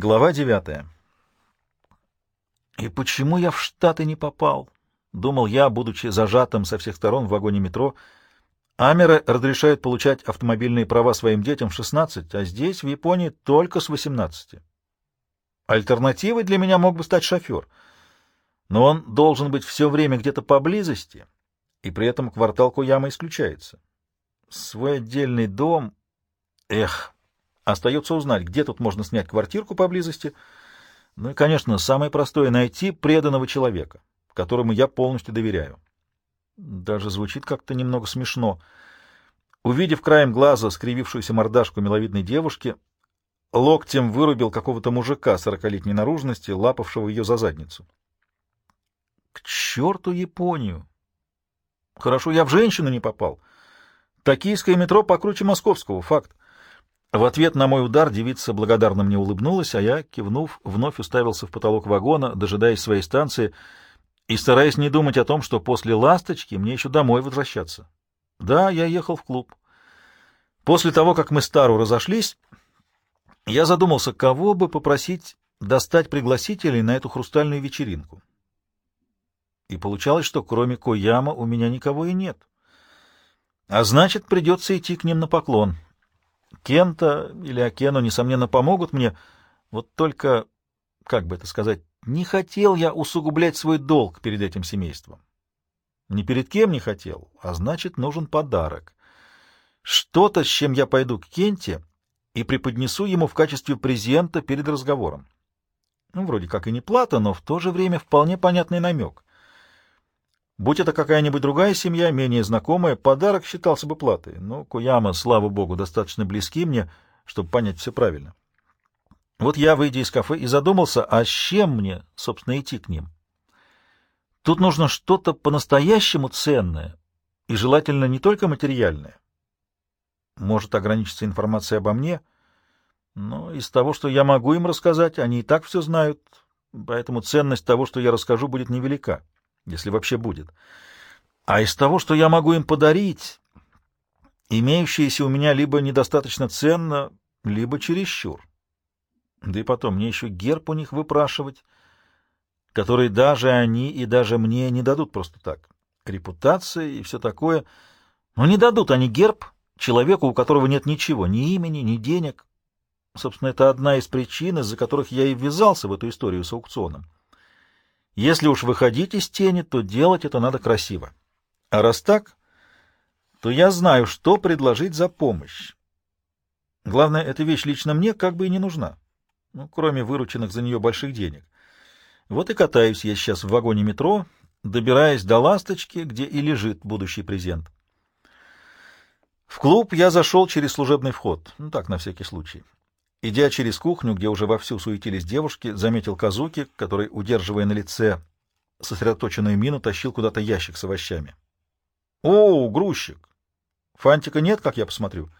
Глава девятая. И почему я в Штаты не попал? Думал я, будучи зажатым со всех сторон в вагоне метро. Амеры разрешают получать автомобильные права своим детям в 16, а здесь, в Японии, только с 18. Альтернативой для меня мог бы стать шофер. Но он должен быть все время где-то поблизости, и при этом квартал Кояма исключается. Свой отдельный дом... Эх, остается узнать, где тут можно снять квартирку поблизости. Ну и, конечно, самое простое — найти преданного человека, которому я полностью доверяю. Даже звучит как-то немного смешно. Увидев краем глаза скривившуюся мордашку миловидной девушки, локтем вырубил какого-то мужика сорокалетней наружности, лапавшего ее за задницу. К черту Японию! Хорошо, я в женщину не попал. Токийское метро покруче московского, факт. В ответ на мой удар девица благодарно мне улыбнулась, а я, кивнув, вновь уставился в потолок вагона, дожидаясь своей станции и стараясь не думать о том, что после «Ласточки» мне еще домой возвращаться. Да, я ехал в клуб. После того, как мы с Тару разошлись, я задумался, кого бы попросить достать пригласителей на эту хрустальную вечеринку. И получалось, что кроме Кояма у меня никого и нет. А значит, придется идти к ним на поклон. Кента или Акену, несомненно, помогут мне. Вот только, как бы это сказать, не хотел я усугублять свой долг перед этим семейством. Ни перед кем не хотел, а значит, нужен подарок. Что-то, с чем я пойду к Кенте и преподнесу ему в качестве презента перед разговором. Ну, вроде как и не плата, но в то же время вполне понятный намек. Будь это какая-нибудь другая семья, менее знакомая, подарок считался бы платой, но Куяма, слава богу, достаточно близки мне, чтобы понять все правильно. Вот я, выйдя из кафе, и задумался, а с чем мне, собственно, идти к ним? Тут нужно что-то по-настоящему ценное, и желательно не только материальное. Может ограничиться информацией обо мне, но из того, что я могу им рассказать, они и так все знают, поэтому ценность того, что я расскажу, будет невелика если вообще будет. А из того, что я могу им подарить, имеющееся у меня либо недостаточно ценно, либо чересчур. Да и потом, мне еще герб у них выпрашивать, который даже они и даже мне не дадут просто так. Репутация и все такое. Но не дадут они герб человеку, у которого нет ничего, ни имени, ни денег. Собственно, это одна из причин, из-за которых я и ввязался в эту историю с аукционом. Если уж выходить из тени, то делать это надо красиво. А раз так, то я знаю, что предложить за помощь. Главное, эта вещь лично мне как бы и не нужна, ну, кроме вырученных за нее больших денег. Вот и катаюсь я сейчас в вагоне метро, добираясь до «Ласточки», где и лежит будущий презент. В клуб я зашел через служебный вход, ну так, на всякий случай. Идя через кухню, где уже вовсю суетились девушки, заметил Казуки, который, удерживая на лице сосредоточенную мину, тащил куда-то ящик с овощами. — О, грузчик! Фантика нет, как я посмотрю?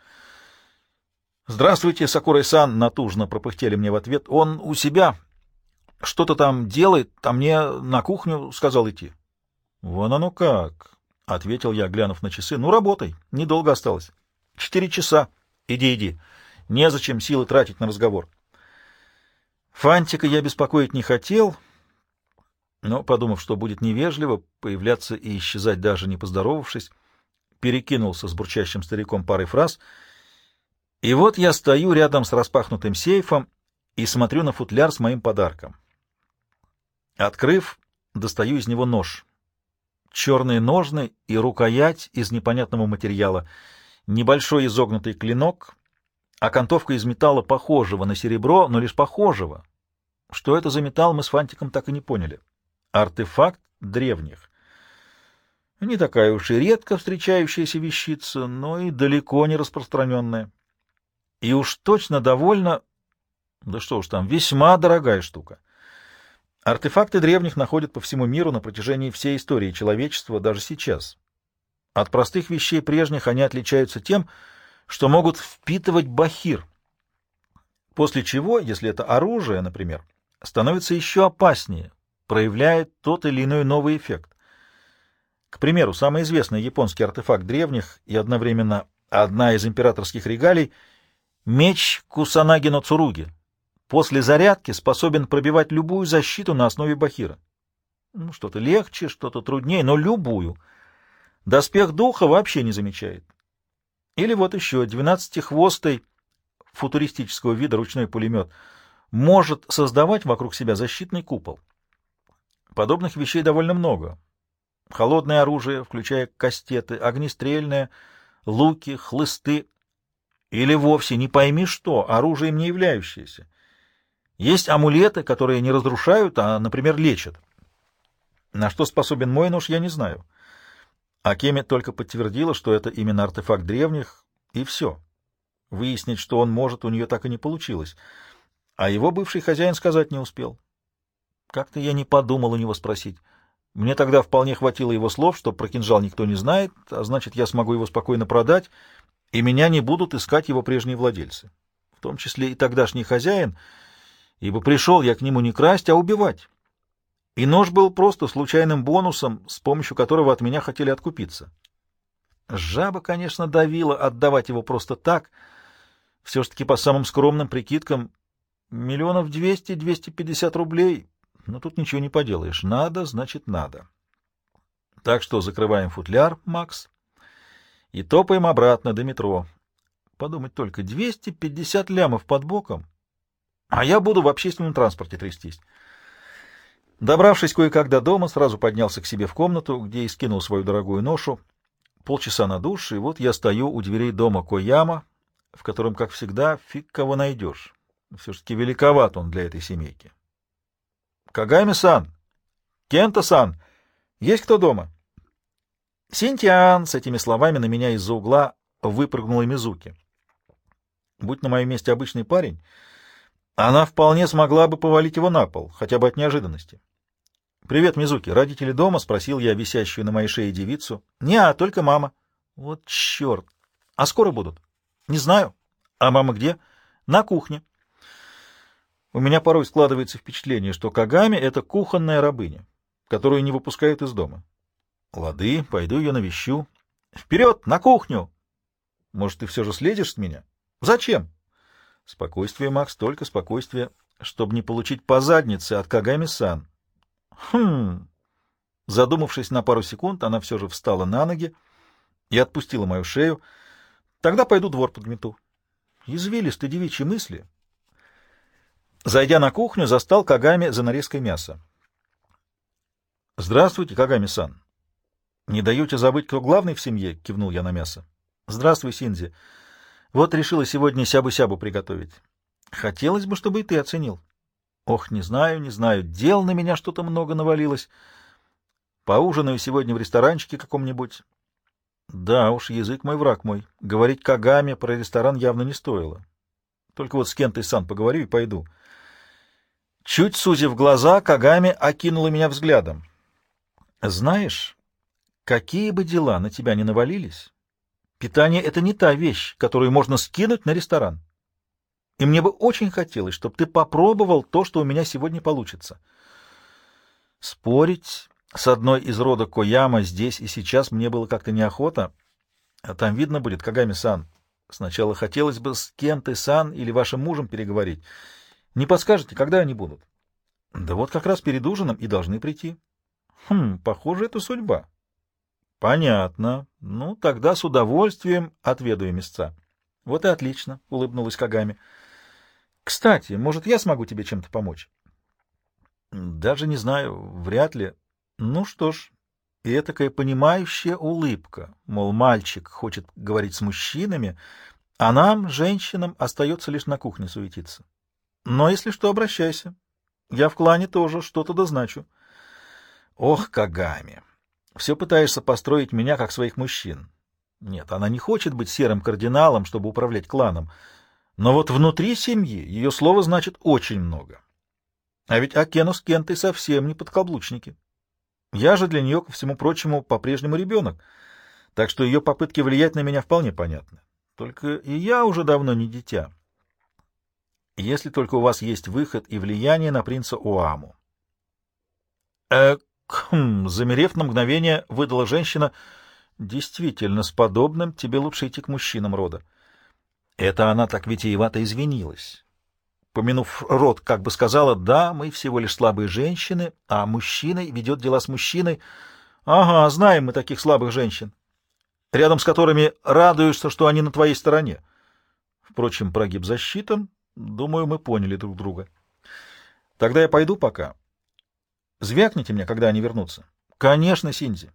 — Здравствуйте, Сакурай-сан! — натужно пропыхтели мне в ответ. — Он у себя. Что-то там делает, а мне на кухню сказал идти. — Вон оно как! — ответил я, глянув на часы. — Ну, работай, недолго осталось. — Четыре часа. Иди, иди. — Незачем силы тратить на разговор. Фантика я беспокоить не хотел, но, подумав, что будет невежливо появляться и исчезать даже не поздоровавшись, перекинулся с бурчащим стариком парой фраз, и вот я стою рядом с распахнутым сейфом и смотрю на футляр с моим подарком. Открыв, достаю из него нож. Черные ножны и рукоять из непонятного материала, небольшой изогнутый клинок, окантовка из металла похожего на серебро, но лишь похожего. Что это за металл, мы с Фантиком так и не поняли. Артефакт древних. Не такая уж и редко встречающаяся вещица, но и далеко не распространенная. И уж точно довольно... Да что уж там, весьма дорогая штука. Артефакты древних находят по всему миру на протяжении всей истории человечества, даже сейчас. От простых вещей прежних они отличаются тем, что могут впитывать бахир, после чего, если это оружие, например, становится еще опаснее, проявляет тот или иной новый эффект. К примеру, самый известный японский артефакт древних и одновременно одна из императорских регалий — меч Кусанаги но Цуруги, после зарядки способен пробивать любую защиту на основе бахира. Ну, что-то легче, что-то труднее, но любую. Доспех духа вообще не замечает. Или вот еще двенадцатихвостый футуристического вида ручной пулемет может создавать вокруг себя защитный купол. Подобных вещей довольно много. Холодное оружие, включая кастеты, огнестрельное, луки, хлысты, или вовсе не пойми что, оружием не являющееся. Есть амулеты, которые не разрушают, а, например, лечат. На что способен мой нож, я не знаю. Акеми только подтвердила, что это именно артефакт древних, и все. Выяснить, что он может, у нее так и не получилось. А его бывший хозяин сказать не успел. Как-то я не подумал у него спросить. Мне тогда вполне хватило его слов, что про кинжал никто не знает, а значит, я смогу его спокойно продать, и меня не будут искать его прежние владельцы, в том числе и тогдашний хозяин, ибо пришел я к нему не красть, а убивать. И нож был просто случайным бонусом, с помощью которого от меня хотели откупиться. Жаба, конечно, давила отдавать его просто так, все ж таки по самым скромным прикидкам, миллионов двести-двести пятьдесят рублей, но тут ничего не поделаешь. Надо, значит, надо. Так что закрываем футляр, Макс, и топаем обратно до метро. Подумать только, 250 лямов под боком, а я буду в общественном транспорте трястись. Добравшись кое-как до дома, сразу поднялся к себе в комнату, где и скинул свою дорогую ношу. Полчаса на душ, и вот я стою у дверей дома Кояма, в котором, как всегда, фиг кого найдешь. Все-таки великоват он для этой семейки. Кагами-сан! Кента-сан! Есть кто дома? Синтиан! С этими словами на меня из-за угла выпрыгнула Мизуки. Будь на моем месте обычный парень, она вполне смогла бы повалить его на пол, хотя бы от неожиданности. «Привет, Мизуки. Родители дома?» — спросил я висящую на моей шее девицу. «Не, а только мама». «Вот черт! А скоро будут?» «Не знаю». «А мама где?» «На кухне». У меня порой складывается впечатление, что Кагами — это кухонная рабыня, которую не выпускают из дома. Лады, пойду ее навещу. Вперед, на кухню! Может, ты все же следишь с меня? Зачем? Спокойствие, Макс, только спокойствие, чтобы не получить по заднице от Кагами-сан. Хм. Задумавшись на пару секунд, она все же встала на ноги и отпустила мою шею. Тогда пойду двор подмету. Извилисты девичьи мысли. Зайдя на кухню, застал Кагами за нарезкой мяса. — Здравствуйте, Кагами-сан. — Не даете забыть, кто главный в семье? — кивнул я на мясо. — Здравствуй, Синзи. Вот решила сегодня сябу-сябу приготовить. Хотелось бы, чтобы и ты оценил. Ох, не знаю, не знаю, дел на меня что-то много навалилось. Поужинаю сегодня в ресторанчике каком-нибудь. Да уж, язык мой, враг мой. Говорить Кагаме про ресторан явно не стоило. Только вот с Кентой-сан поговорю и пойду. Чуть сузив глаза, Кагаме окинула меня взглядом. Знаешь, какие бы дела на тебя ни навалились, питание — это не та вещь, которую можно скинуть на ресторан. И мне бы очень хотелось, чтобы ты попробовал то, что у меня сегодня получится. Спорить с одной из рода Кояма здесь и сейчас мне было как-то неохота. А там видно будет, Кагами-сан. Сначала хотелось бы с Кентой-сан или вашим мужем переговорить. Не подскажете, когда они будут? Да вот как раз перед ужином и должны прийти. Хм, похоже, это судьба. Понятно. Ну, тогда с удовольствием отведаю места. Вот и отлично, — улыбнулась Кагами. Кстати, может, я смогу тебе чем-то помочь? Даже не знаю, вряд ли. Ну что ж, и этакая понимающая улыбка, мол, мальчик хочет говорить с мужчинами, а нам, женщинам, остается лишь на кухне суетиться. Но если что, обращайся. Я в клане тоже что-то дозначу. Ох, Кагами, все пытаешься построить меня как своих мужчин. Нет, она не хочет быть серым кардиналом, чтобы управлять кланом. Но вот внутри семьи ее слово значит очень много. А ведь Акену с Кентой совсем не подкаблучники. Я же для нее, ко всему прочему, по-прежнему ребенок, так что ее попытки влиять на меня вполне понятны. Только и я уже давно не дитя. Если только у вас есть выход и влияние на принца Уаму. Э, хм, замерев на мгновение, выдала женщина, действительно, с подобным тебе лучше идти к мужчинам рода. Это она так витиевато извинилась. помянув рот, как бы сказала, «Да, мы всего лишь слабые женщины, а мужчина ведет дела с мужчиной. Ага, знаем мы таких слабых женщин, рядом с которыми радуешься, что они на твоей стороне. Впрочем, прогиб засчитан. Думаю, мы поняли друг друга. Тогда я пойду пока. Звякните мне, когда они вернутся. Конечно, Синзи.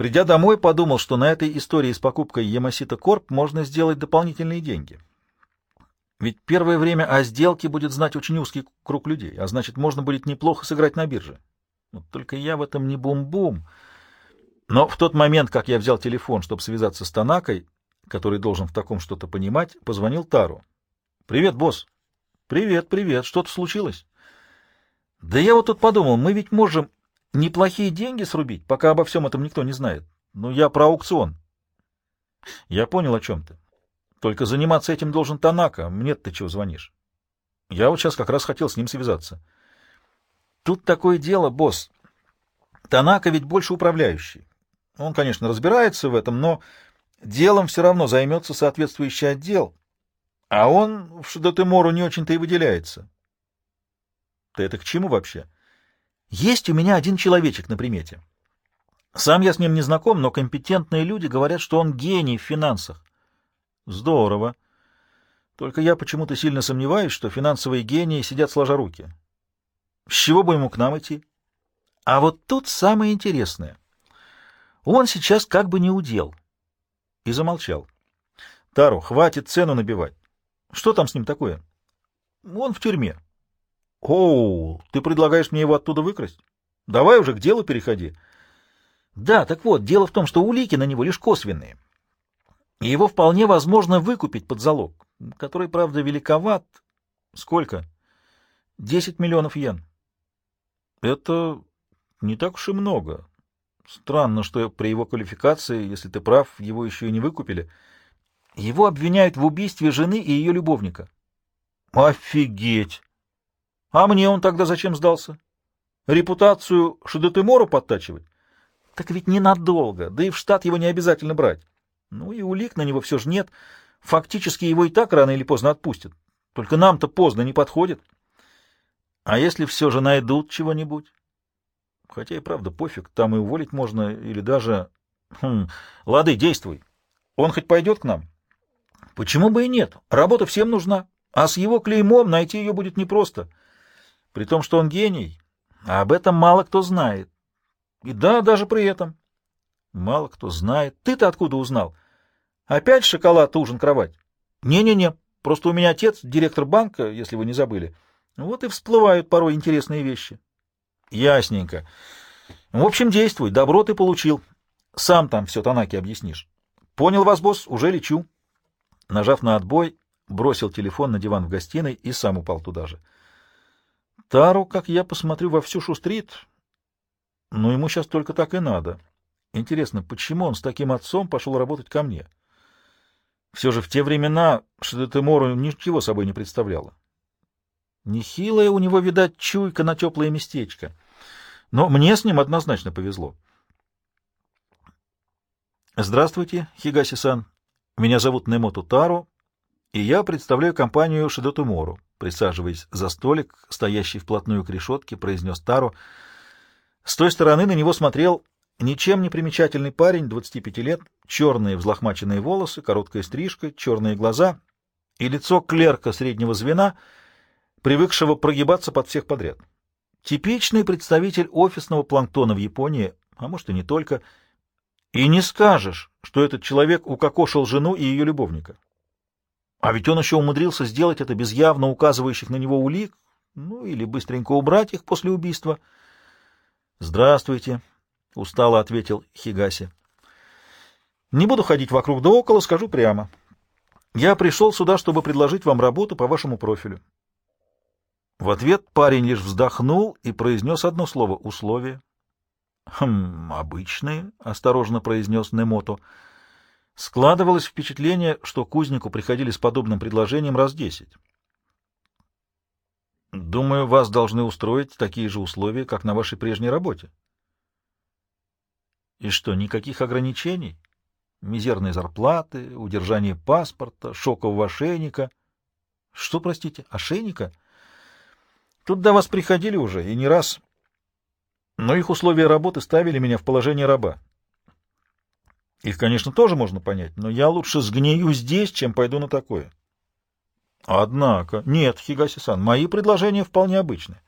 Придя домой, подумал, что на этой истории с покупкой Ямасита Корп можно сделать дополнительные деньги. Ведь первое время о сделке будет знать очень узкий круг людей, а значит, можно будет неплохо сыграть на бирже. Вот только я в этом не бум-бум. Но в тот момент, как я взял телефон, чтобы связаться с Танакой, который должен в таком что-то понимать, позвонил Тару. «Привет, босс». «Привет, привет. Что-то случилось?» «Да я вот тут подумал, мы ведь можем неплохие деньги срубить, пока обо всем этом никто не знает. Ну, я про аукцион. Я понял, о чем ты. Только заниматься этим должен Танака. мне ты чего звонишь? Я вот сейчас как раз хотел с ним связаться. Тут такое дело, босс. Танака ведь больше управляющий. Он, конечно, разбирается в этом, но делом все равно займется соответствующий отдел. А он в Шидотемору не очень-то и выделяется. Ты это к чему вообще? — есть у меня один человечек на примете. Сам я с ним не знаком, но компетентные люди говорят, что он гений в финансах. Здорово. Только я почему-то сильно сомневаюсь, что финансовые гении сидят сложа руки. С чего бы ему к нам идти? А вот тут самое интересное. Он сейчас как бы не удел. И замолчал. Тару, хватит цену набивать. Что там с ним такое? Он в тюрьме. Оу, ты предлагаешь мне его оттуда выкрасть? Давай уже к делу переходи. Да, так вот, дело в том, что улики на него лишь косвенные. И его вполне возможно выкупить под залог, который, правда, великоват. Сколько? Десять миллионов йен. Это не так уж и много. Странно, что при его квалификации, если ты прав, его еще и не выкупили. Его обвиняют в убийстве жены и ее любовника. Офигеть! А мне он тогда зачем сдался? Репутацию Шедетемору подтачивать? Так ведь ненадолго, да и в штат его не обязательно брать. Ну и улик на него все же нет. Фактически его и так рано или поздно отпустят. Только нам-то поздно не подходит. А если все же найдут чего-нибудь? Хотя и правда пофиг, там и уволить можно, или даже... Хм, лады, действуй. Он хоть пойдет к нам? Почему бы и нет? Работа всем нужна. А с его клеймом найти ее будет непросто. — при том, что он гений, а об этом мало кто знает. И да, даже при этом. Мало кто знает. Ты-то откуда узнал? Опять шоколад, ужин, кровать? Не-не-не, просто у меня отец, директор банка, если вы не забыли. Вот и всплывают порой интересные вещи. Ясненько. В общем, действуй, добро ты получил. Сам там все Танаки объяснишь. Понял вас, босс, уже лечу. Нажав на отбой, бросил телефон на диван в гостиной и сам упал туда же. Тару, как я посмотрю, вовсю шустрит, но ему сейчас только так и надо. Интересно, почему он с таким отцом пошел работать ко мне? Все же в те времена Шедетемору ничего собой не представляла. Нехилая у него, видать, чуйка на теплое местечко. Но мне с ним однозначно повезло. Здравствуйте, Хигаси-сан. Меня зовут Немоту Тару, и я представляю компанию Шедетемору. Присаживаясь за столик, стоящий вплотную к решетке, произнес Таро. С той стороны на него смотрел ничем не примечательный парень, 25 лет, черные взлохмаченные волосы, короткая стрижка, черные глаза и лицо клерка среднего звена, привыкшего прогибаться под всех подряд. Типичный представитель офисного планктона в Японии, а может и не только. И не скажешь, что этот человек укокошил жену и ее любовника. А ведь он еще умудрился сделать это без явно указывающих на него улик, ну или быстренько убрать их после убийства. «Здравствуйте», — устало ответил Хигаси. «Не буду ходить вокруг да около, скажу прямо. Я пришел сюда, чтобы предложить вам работу по вашему профилю». В ответ парень лишь вздохнул и произнес одно слово — условие. «Хм, обычные», — осторожно произнес Немото, — Складывалось впечатление, что кузнику приходили с подобным предложением раз десять. Думаю, вас должны устроить такие же условия, как на вашей прежней работе. И что, никаких ограничений? Мизерные зарплаты, удержание паспорта, шокового ошейника? Что, простите, ошейника? Тут до вас приходили уже, и не раз. Но их условия работы ставили меня в положение раба. Их, конечно, тоже можно понять, но я лучше сгнию здесь, чем пойду на такое. Однако, нет, Хигаси-сан, мои предложения вполне обычны.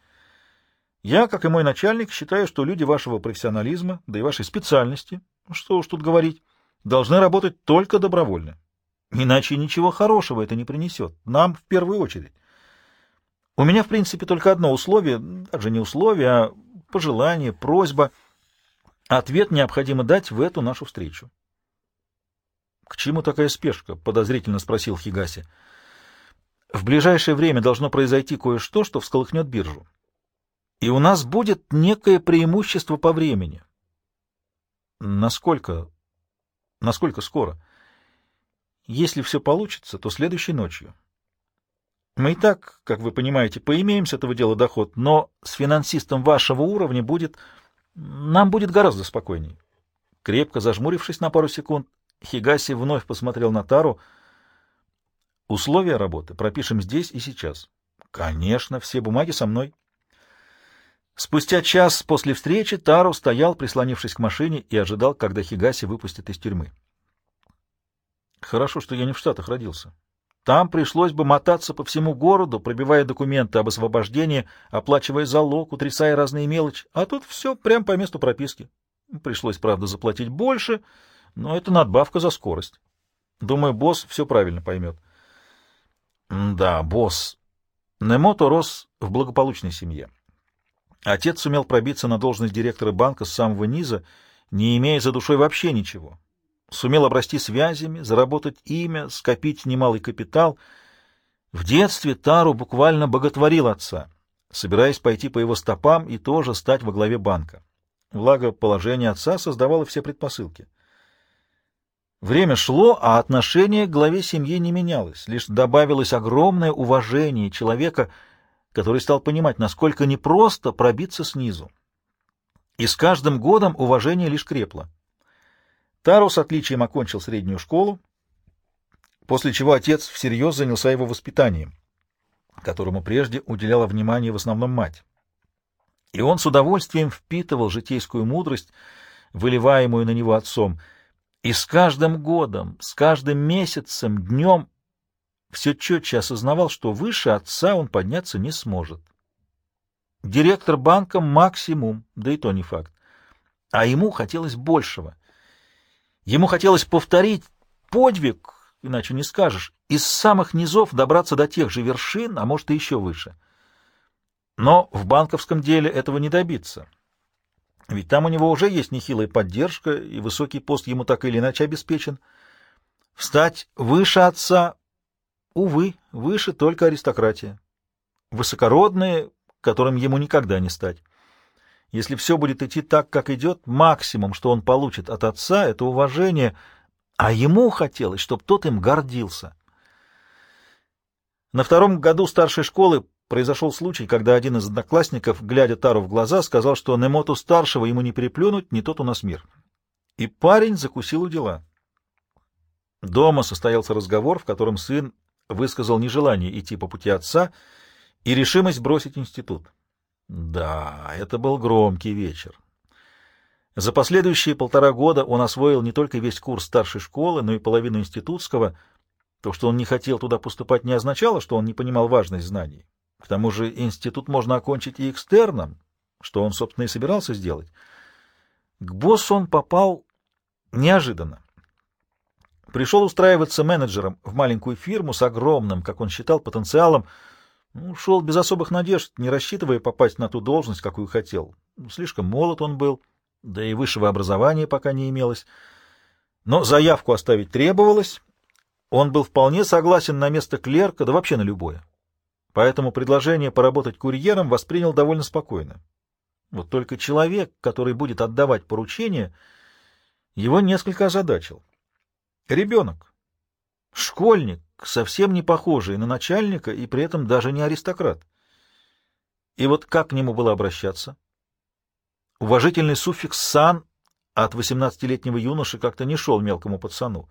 Я, как и мой начальник, считаю, что люди вашего профессионализма, да и вашей специальности, что уж тут говорить, должны работать только добровольно. Иначе ничего хорошего это не принесет. Нам в первую очередь. У меня, в принципе, только одно условие, даже не условие, а пожелание, просьба. Ответ необходимо дать в эту нашу встречу. — К чему такая спешка? — подозрительно спросил Хигаси. — В ближайшее время должно произойти кое-что, что всколыхнет биржу. И у нас будет некое преимущество по времени. — Насколько? Насколько скоро? — если все получится, то следующей ночью. Мы и так, как вы понимаете, поимеем с этого дела доход, но с финансистом вашего уровня будет... Нам будет гораздо спокойней. Крепко зажмурившись на пару секунд, Хигаси вновь посмотрел на Тару. Условия работы пропишем здесь и сейчас. Конечно, все бумаги со мной. Спустя час после встречи Тару стоял, прислонившись к машине, и ожидал, когда Хигаси выпустят из тюрьмы. Хорошо, что я не в Штатах родился. Там пришлось бы мотаться по всему городу, пробивая документы об освобождении, оплачивая залог, утрясая разные мелочи. А тут все прямо по месту прописки. Пришлось, правда, заплатить больше, но это надбавка за скорость. Думаю, босс все правильно поймет. Да, босс. Немото рос в благополучной семье. Отец сумел пробиться на должность директора банка с самого низа, не имея за душой вообще ничего сумел обрасти связями, заработать имя, скопить немалый капитал. В детстве Тару буквально боготворил отца, собираясь пойти по его стопам и тоже стать во главе банка. Благо, положение отца создавало все предпосылки. Время шло, а отношение к главе семьи не менялось, лишь добавилось огромное уважение человека, который стал понимать, насколько непросто пробиться снизу. И с каждым годом уважение лишь крепло. Таро с отличием окончил среднюю школу, после чего отец всерьез занялся его воспитанием, которому прежде уделяла внимание в основном мать. И он с удовольствием впитывал житейскую мудрость, выливаемую на него отцом, и с каждым годом, с каждым месяцем, днем все четче осознавал, что выше отца он подняться не сможет. Директор банка максимум, да и то не факт. А ему хотелось большего — Ему хотелось повторить подвиг, иначе не скажешь, из самых низов добраться до тех же вершин, а может и еще выше. Но в банковском деле этого не добиться. Ведь там у него уже есть нехилая поддержка, и высокий пост ему так или иначе обеспечен. Встать выше отца, увы, выше только аристократия. Высокородные, которым ему никогда не стать. Если все будет идти так, как идет, максимум, что он получит от отца, это уважение, а ему хотелось, чтобы тот им гордился. На втором году старшей школы произошел случай, когда один из одноклассников, глядя Тару в глаза, сказал, что Немоту старшего ему не переплюнуть, не тот у нас мир. И парень закусил у дела. Дома состоялся разговор, в котором сын высказал нежелание идти по пути отца и решимость бросить институт. Да, это был громкий вечер. За последующие полтора года он освоил не только весь курс старшей школы, но и половину институтского. То, что он не хотел туда поступать, не означало, что он не понимал важность знаний. К тому же институт можно окончить и экстерном, что он, собственно, и собирался сделать. К боссу он попал неожиданно. Пришел устраиваться менеджером в маленькую фирму с огромным, как он считал, потенциалом, ну, без особых надежд, не рассчитывая попасть на ту должность, какую хотел. Слишком молод он был, да и высшего образования пока не имелось. Но заявку оставить требовалось. Он был вполне согласен на место клерка, да вообще на любое. Поэтому предложение поработать курьером воспринял довольно спокойно. Вот только человек, который будет отдавать поручения, его несколько озадачил. Ребенок, школьник, совсем не похожий на начальника и при этом даже не аристократ. И вот как к нему было обращаться? Уважительный суффикс «сан» от восемнадцатилетнего юноши как-то не шел мелкому пацану,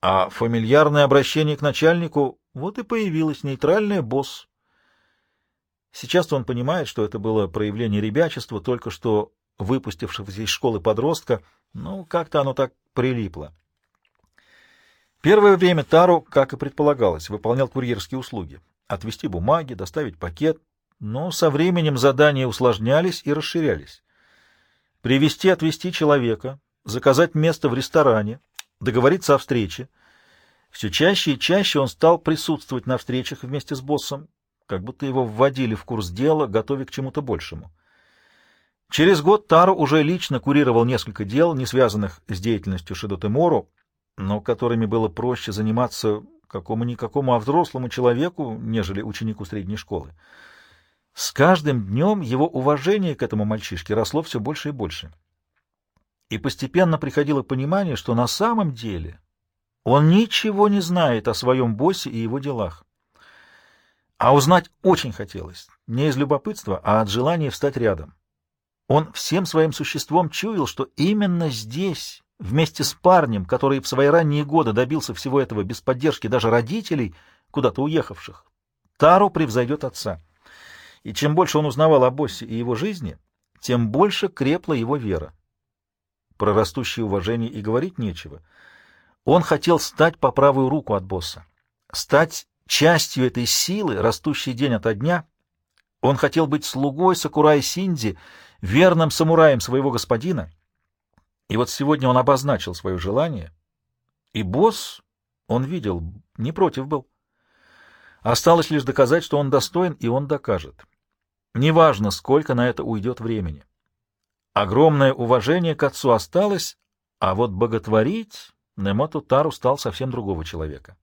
а фамильярное обращение к начальнику Вот и появилась нейтральная босс. Сейчас он понимает, что это было проявление ребячества, только что выпустившегося из школы подростка, ну, как-то оно так прилипло. Первое время Тару, как и предполагалось, выполнял курьерские услуги. Отвезти бумаги, доставить пакет, но со временем задания усложнялись и расширялись. Привести-отвезти человека, заказать место в ресторане, договориться о встрече. Все чаще и чаще он стал присутствовать на встречах вместе с боссом, как будто его вводили в курс дела, готовя к чему-то большему. Через год Таро уже лично курировал несколько дел, не связанных с деятельностью Шидотемору, но которыми было проще заниматься какому-никакому, а взрослому человеку, нежели ученику средней школы. С каждым днем его уважение к этому мальчишке росло все больше и больше. И постепенно приходило понимание, что на самом деле он ничего не знает о своем боссе и его делах. А узнать очень хотелось, не из любопытства, а от желания встать рядом. Он всем своим существом чуял, что именно здесь, вместе с парнем, который в свои ранние годы добился всего этого без поддержки даже родителей, куда-то уехавших, Тару превзойдет отца. И чем больше он узнавал о боссе и его жизни, тем больше крепла его вера. Про растущее уважение и говорить нечего. Он хотел стать по правую руку от босса, стать частью этой силы, растущей день ото дня. Он хотел быть слугой Сакурай Синди, верным самураем своего господина. И вот сегодня он обозначил свое желание, и босс, он видел, не против был. Осталось лишь доказать, что он достоин, и он докажет. Неважно, сколько на это уйдет времени. Огромное уважение к отцу осталось, а вот боготворить Немоту Тару стал совсем другого человека.